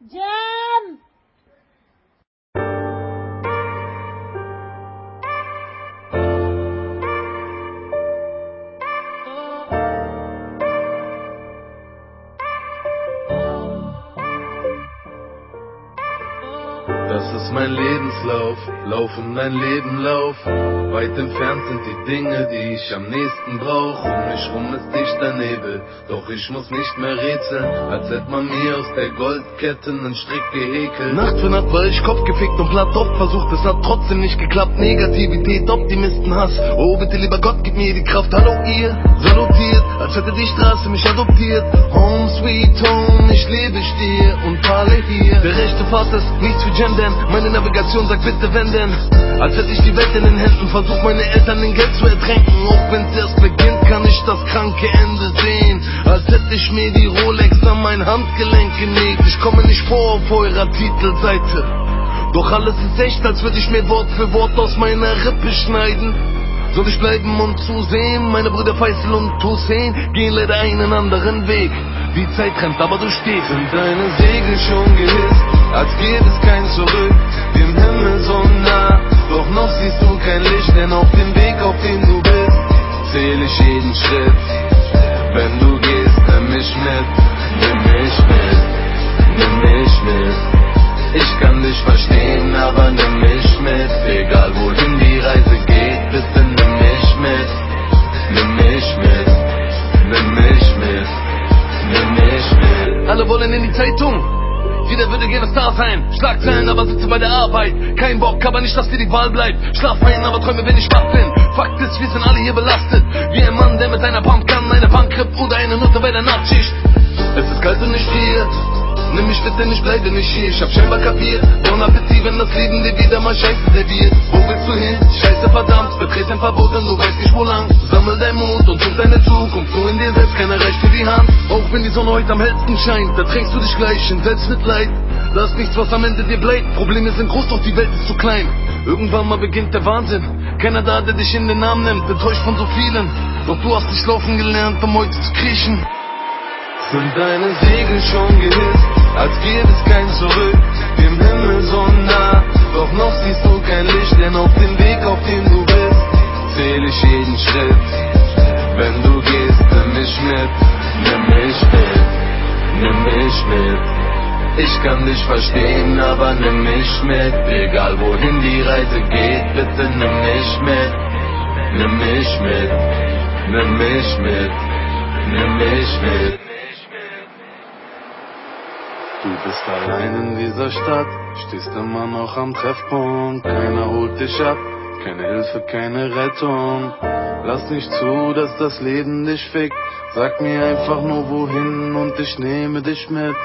Jai ist mein Lebenslauf, laufen mein Leben lauf. Weit entfernt sind die Dinge, die ich am nächsten brauch. Um mich rum ist dichter Nebel, doch ich muss nicht mehr rätseln. Als hätte man mir aus der Goldkette einen Strick gehäkelt. Nacht für Nacht war ich Kopf gefickt und platt oft versucht, es hat trotzdem nicht geklappt. Negativität, Optimisten, Hass. Oh, bitte lieber Gott, gib mir die Kraft. Hallo ihr, salutiert, als hätte die Straße mich adoptiert. Home sweet home, ich lebe stier und Pale hier. Der rechte Vater ist nichts für Gendern, meine Navigation sagt bitte wenden. Als hätte ich die Welt in den Händen, versuch meine Eltern in Geld zu ertränken. Auch wenn's erst beginnt, kann ich das kranke Ende sehen. Als hätte ich mir die Rolex an mein Handgelenk genäht. Ich komme nicht vor auf eurer Titelseite. Doch alles ist echt, als würde ich mir Wort für Wort aus meiner Rippe schneiden. Soll ich bleiben und zusehen? Meine Brüder Faisal und Hussein gehen leider einen anderen Weg. Die Zeit rennt, aber du stehst. Sind deine Segel schon gehisst, als geht es kein Zurück. Dem Himmel so nah, doch noch siehst du kein Licht, denn auf dem Weg, auf dem du bist, zähl ich jeden Schritt. Alle wollen in die Zeitung. Jeder würde gerne Star sein. Schlagzeilen, aber sitze bei der Arbeit. Kein Bock, aber nicht, dass dir die Wahl bleibt. Schlaf ein, aber träume, wenn ich wach bin. Fakt ist, wir sind alle hier belastet. Wie ein Mann, der mit einer Pumpgun eine Bank rippt oder eine Nutte bei der Nachtschicht. Es ist kalt und ich friere. Nimm mich denn ich bleibe nicht hier. Ich hab scheinbar kapiert. Bon Appetit, wenn das Leben dir wieder mal Scheiße serviert. Wo willst du hin? Scheiße verdammt, betreten ein Verbot, denn du weißt nicht wo lang. Sammel dein Mut und such deine Zukunft. Wenn die Sonne heute am hellsten scheint, da trägst du dich gleich in Selbstmitleid. Da ist nichts, was am Ende dir bleibt. Probleme sind groß, doch die Welt ist zu klein. Irgendwann mal beginnt der Wahnsinn. Keiner da, der dich in den Arm nimmt, enttäuscht von so vielen. Doch du hast nicht laufen gelernt, um heute zu kriechen. Sind deine Segel schon gehisst, als gäbe es kein Zurück, mit. Ich kann dich verstehen, aber nimm mich mit, egal wohin die Reise geht, bitte nimm mich mit, nimm mich mit, nimm mich mit, nimm mich mit. Du bist allein in dieser Stadt, stehst immer noch am Treffpunkt, keiner holt dich ab, keine Hilfe, keine Rettung. Lass nicht zu, dass das Leben dich fickt, sag mir einfach nur wohin und ich nehme dich mit.